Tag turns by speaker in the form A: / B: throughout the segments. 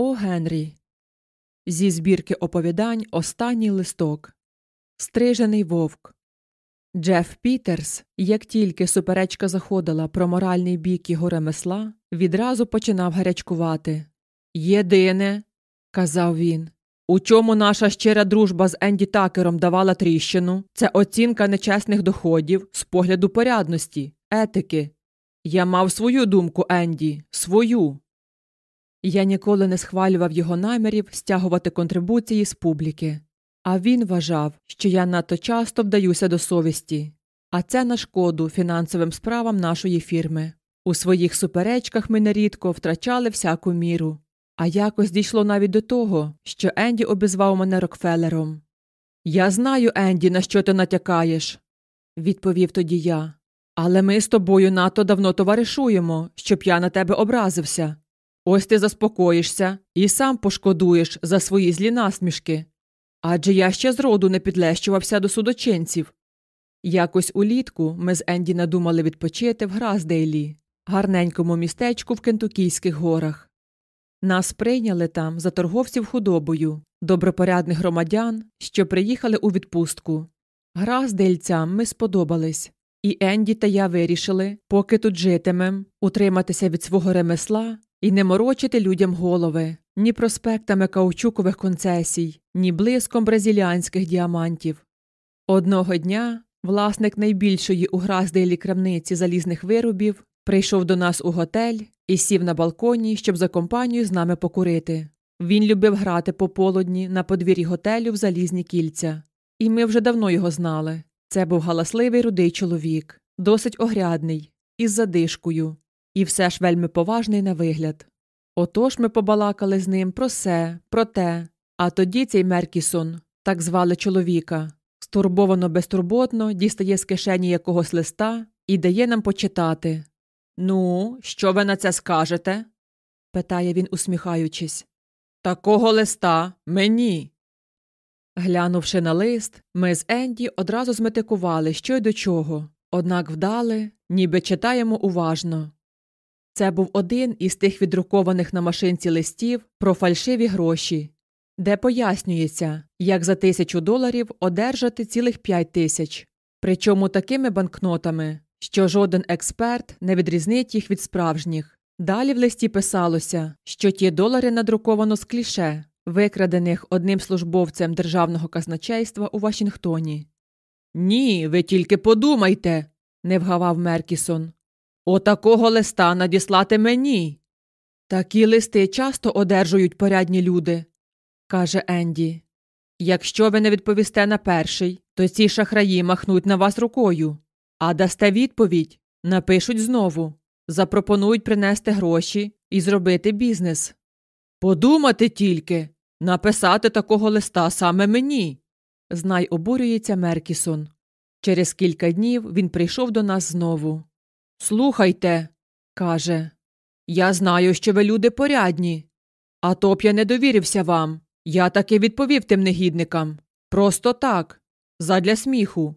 A: О Генрі. Зі збірки оповідань останній листок. Стрижений вовк. Джеф Пітерс, як тільки суперечка заходила про моральний бік його ремесла, відразу починав гарячкувати. Єдине, казав він, у чому наша щира дружба з Енді Такером давала тріщину, це оцінка нечесних доходів з погляду порядності, етики. Я мав свою думку, Енді, свою. Я ніколи не схвалював його намірів стягувати контрибуції з публіки, а він вважав, що я надто часто вдаюся до совісті, а це на шкоду фінансовим справам нашої фірми. У своїх суперечках ми нерідко втрачали всяку міру, а якось дійшло навіть до того, що Енді обізвав мене Рокфеллером. Я знаю, Енді, на що ти натякаєш, відповів тоді я. Але ми з тобою надто давно товаришуємо, щоб я на тебе образився. Ось ти заспокоїшся і сам пошкодуєш за свої злі насмішки. Адже я ще зроду не підлещувався до судочинців. Якось улітку ми з Енді надумали відпочити в Граздейлі, гарненькому містечку в Кентукійських горах. Нас прийняли там за торговців худобою, добропорядних громадян, що приїхали у відпустку. Граздельцям ми сподобались, і Енді та я вирішили, поки тут житимем, утриматися від свого ремесла і не морочити людям голови ні проспектами каучукових концесій, ні блиском бразиліанських діамантів. Одного дня власник найбільшої у Граздейлі крамниці залізних виробів прийшов до нас у готель і сів на балконі, щоб за компанію з нами покурити. Він любив грати пополудні на подвір'ї готелю в залізні кільця, і ми вже давно його знали. Це був галасливий рудий чоловік, досить огрядний, із задишкою, і все ж вельми поважний на вигляд. Отож ми побалакали з ним про се, про те, а тоді цей Меркісон, так звали чоловіка, стурбовано безтурботно дістає з кишені якогось листа і дає нам почитати. Ну, що ви на це скажете? питає він, усміхаючись. Такого листа мені. Глянувши на лист, ми з Енді одразу зметикували, що й до чого, однак вдали, ніби читаємо уважно. Це був один із тих віддрукованих на машинці листів про фальшиві гроші, де пояснюється, як за тисячу доларів одержати цілих п'ять тисяч, причому такими банкнотами, що жоден експерт не відрізнить їх від справжніх. Далі в листі писалося, що ті долари надруковано з кліше, викрадених одним службовцем державного казначейства у Вашингтоні. Ні, ви тільки подумайте, не вгавав Меркісон. Отакого листа надіслати мені. Такі листи часто одержують порядні люди, каже Енді. Якщо ви не відповісте на перший, то ці шахраї махнуть на вас рукою, а дасте відповідь, напишуть знову, запропонують принести гроші і зробити бізнес. Подумати тільки, написати такого листа саме мені. Знай обурюється Меркісон. Через кілька днів він прийшов до нас знову. Слухайте, каже, я знаю, що ви люди порядні. А то б я не довірився вам. Я таки відповів тим негідникам. Просто так, задля сміху.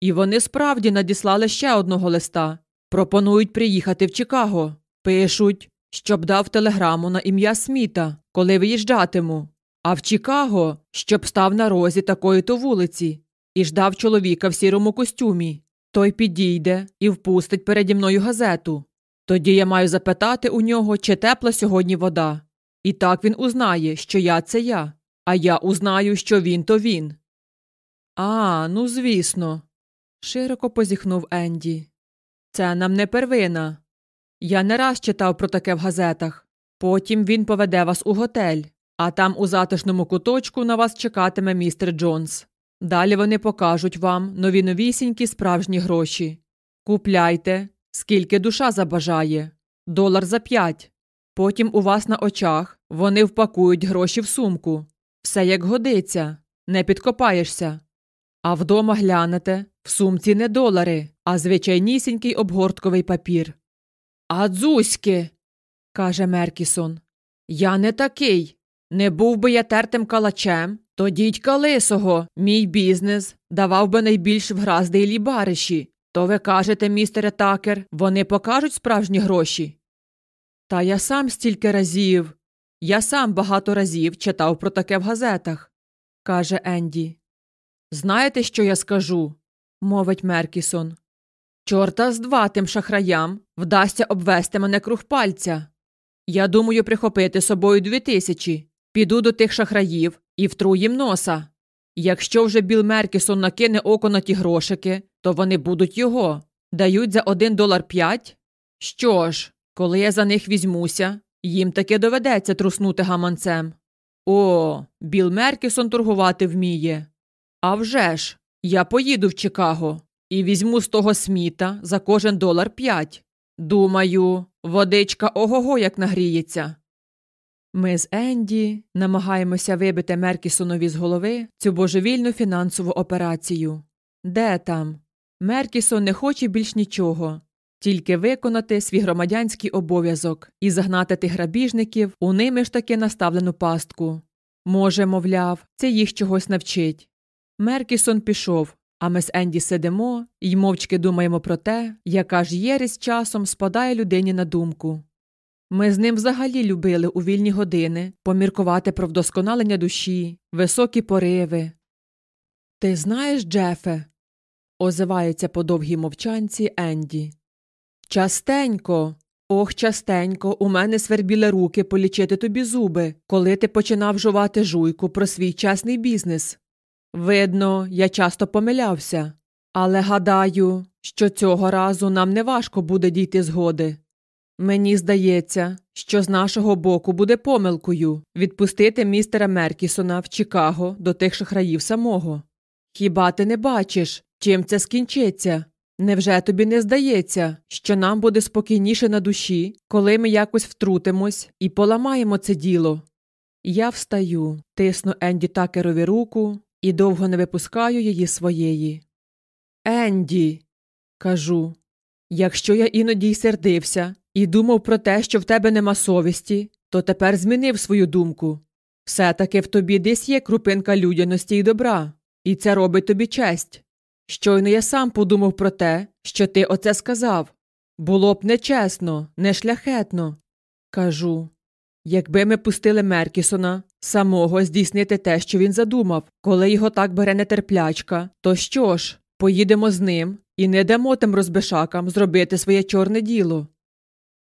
A: І вони справді надіслали ще одного листа. Пропонують приїхати в Чикаго. Пишуть, щоб дав телеграму на ім'я Сміта, коли виїжджатиму. А в Чикаго, щоб став на розі такої то вулиці, і ждав чоловіка в сірому костюмі. Той підійде і впустить переді мною газету. Тоді я маю запитати у нього, чи тепла сьогодні вода. І так він узнає, що я це я, а я узнаю, що він то він. А, ну звісно, широко позіхнув Енді. Це нам не первина. Я не раз читав про таке в газетах. Потім він поведе вас у готель, а там у затишному куточку на вас чекатиме містер Джонс. Далі вони покажуть вам нові новісінькі справжні гроші. Купляйте, скільки душа забажає, долар за п'ять. Потім у вас на очах вони впакують гроші в сумку. Все як годиться, не підкопаєшся. А вдома глянете в сумці не долари, а звичайнісінький обгортковий папір. А дзузьки, каже Меркісон, я не такий. Не був би я тертим калачем, то дідька лисого, мій бізнес, давав би найбільш вграздилі бариші. То ви кажете, містере Такер, вони покажуть справжні гроші? Та я сам стільки разів. Я сам багато разів читав про таке в газетах, каже Енді. Знаєте, що я скажу? мовить Меркісон. Чорта з два тим шахраям вдасться обвести мене круг пальця. Я думаю прихопити собою дві тисячі, піду до тих шахраїв і втру їм носа. Якщо вже Біл Меркісон накине око на ті грошики, то вони будуть його. Дають за один долар п'ять? Що ж, коли я за них візьмуся, їм таки доведеться труснути гаманцем. О, Біл Меркісон торгувати вміє. А вже ж, я поїду в Чикаго і візьму з того сміта за кожен долар п'ять. Думаю, водичка ого го як нагріється. Ми з Енді намагаємося вибити Меркісонові з голови цю божевільну фінансову операцію. Де там? Меркісон не хоче більш нічого, тільки виконати свій громадянський обов'язок і загнати тих грабіжників у ними ж таки наставлену пастку. Може, мовляв, це їх чогось навчить. Меркісон пішов, а ми з Енді сидимо і мовчки думаємо про те, яка ж єресь часом спадає людині на думку. Ми з ним взагалі любили у вільні години поміркувати про вдосконалення душі, високі пориви. Ти знаєш, Джефе, озивається по довгій мовчанці Енді. Частенько, ох, частенько, у мене свербіли руки полічити тобі зуби, коли ти починав жувати жуйку про свій чесний бізнес. Видно, я часто помилявся, але гадаю, що цього разу нам не важко буде дійти згоди. Мені здається, що з нашого боку буде помилкою відпустити містера Меркісона в Чикаго до тих шахраїв самого. Хіба ти не бачиш, чим це скінчиться? Невже тобі не здається, що нам буде спокійніше на душі, коли ми якось втрутимось і поламаємо це діло? Я встаю, тисну Енді Такерові руку і довго не випускаю її своєї. Енді, кажу, якщо я іноді й сердився і думав про те, що в тебе нема совісті, то тепер змінив свою думку. Все таки в тобі десь є крупинка людяності і добра, і це робить тобі честь. Щойно я сам подумав про те, що ти оце сказав. Було б нечесно, нешляхетно. Кажу, якби ми пустили Меркісона самого здійснити те, що він задумав, коли його так бере нетерплячка, то що ж, поїдемо з ним і не дамо тим розбишакам зробити своє чорне діло.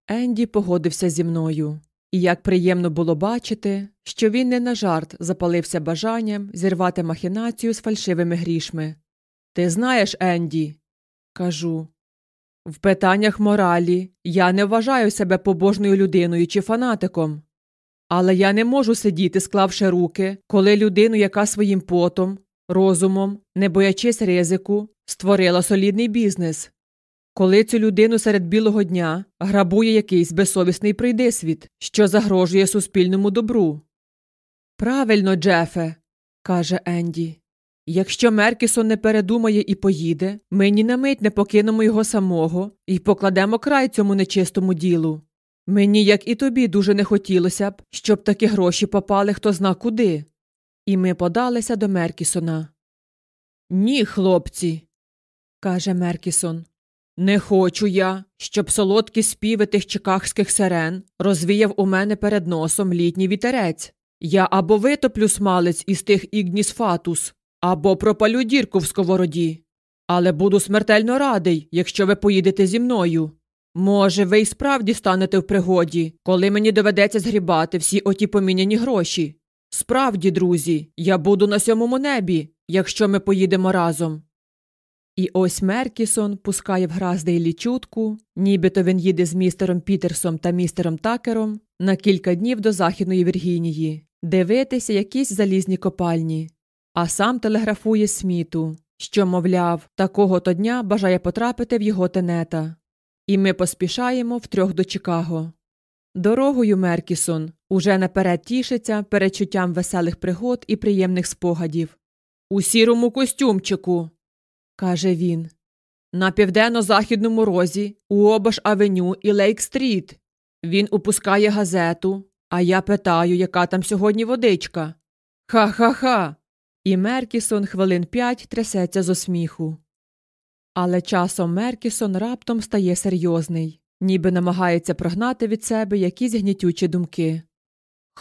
A: Енді погодився зі мною, і як приємно було бачити, що він не на жарт запалився бажанням зірвати махінацію з фальшивими грішми. Ти знаєш, Енді, кажу, в питаннях моралі я не вважаю себе побожною людиною чи фанатиком. Але я не можу сидіти, склавши руки, коли людину, яка своїм потом, розумом, не боячись ризику, створила солідний бізнес, коли цю людину серед білого дня грабує якийсь безсовісний прийдисвіт, що загрожує суспільному добру. Правильно, Джефе, каже Енді. Якщо Меркісон не передумає і поїде, ми ні на мить не покинемо його самого і покладемо край цьому нечистому ділу. Мені, як і тобі, дуже не хотілося б, щоб такі гроші попали хто зна куди. І ми подалися до Меркісона. Ні, хлопці, каже Меркісон. Не хочу я, щоб солодкі співи тих чикагських сирен розвіяв у мене перед носом літній вітерець. Я або витоплю смалець із тих ігніс фатус, або пропалю дірку в сковороді. Але буду смертельно радий, якщо ви поїдете зі мною. Може, ви й справді станете в пригоді, коли мені доведеться згрібати всі оті поміняні гроші. Справді, друзі, я буду на сьомому небі, якщо ми поїдемо разом. І ось Меркісон пускає в Граздейлі чутку, нібито він їде з містером Пітерсом та містером Такером на кілька днів до Західної Віргінії, дивитися якісь залізні копальні, а сам телеграфує сміту, що, мовляв, такого то дня бажає потрапити в його тенета. І ми поспішаємо втрьох до Чикаго. Дорогою Меркісон уже наперед тішиться перечуттям веселих пригод і приємних спогадів. У сірому костюмчику каже він. На південно-західному розі, у Обаш Авеню і Лейк Стріт. Він упускає газету, а я питаю, яка там сьогодні водичка. Ха ха ха. І Меркісон хвилин п'ять трясеться з осміху. Але часом Меркісон раптом стає серйозний, ніби намагається прогнати від себе якісь гнітючі думки.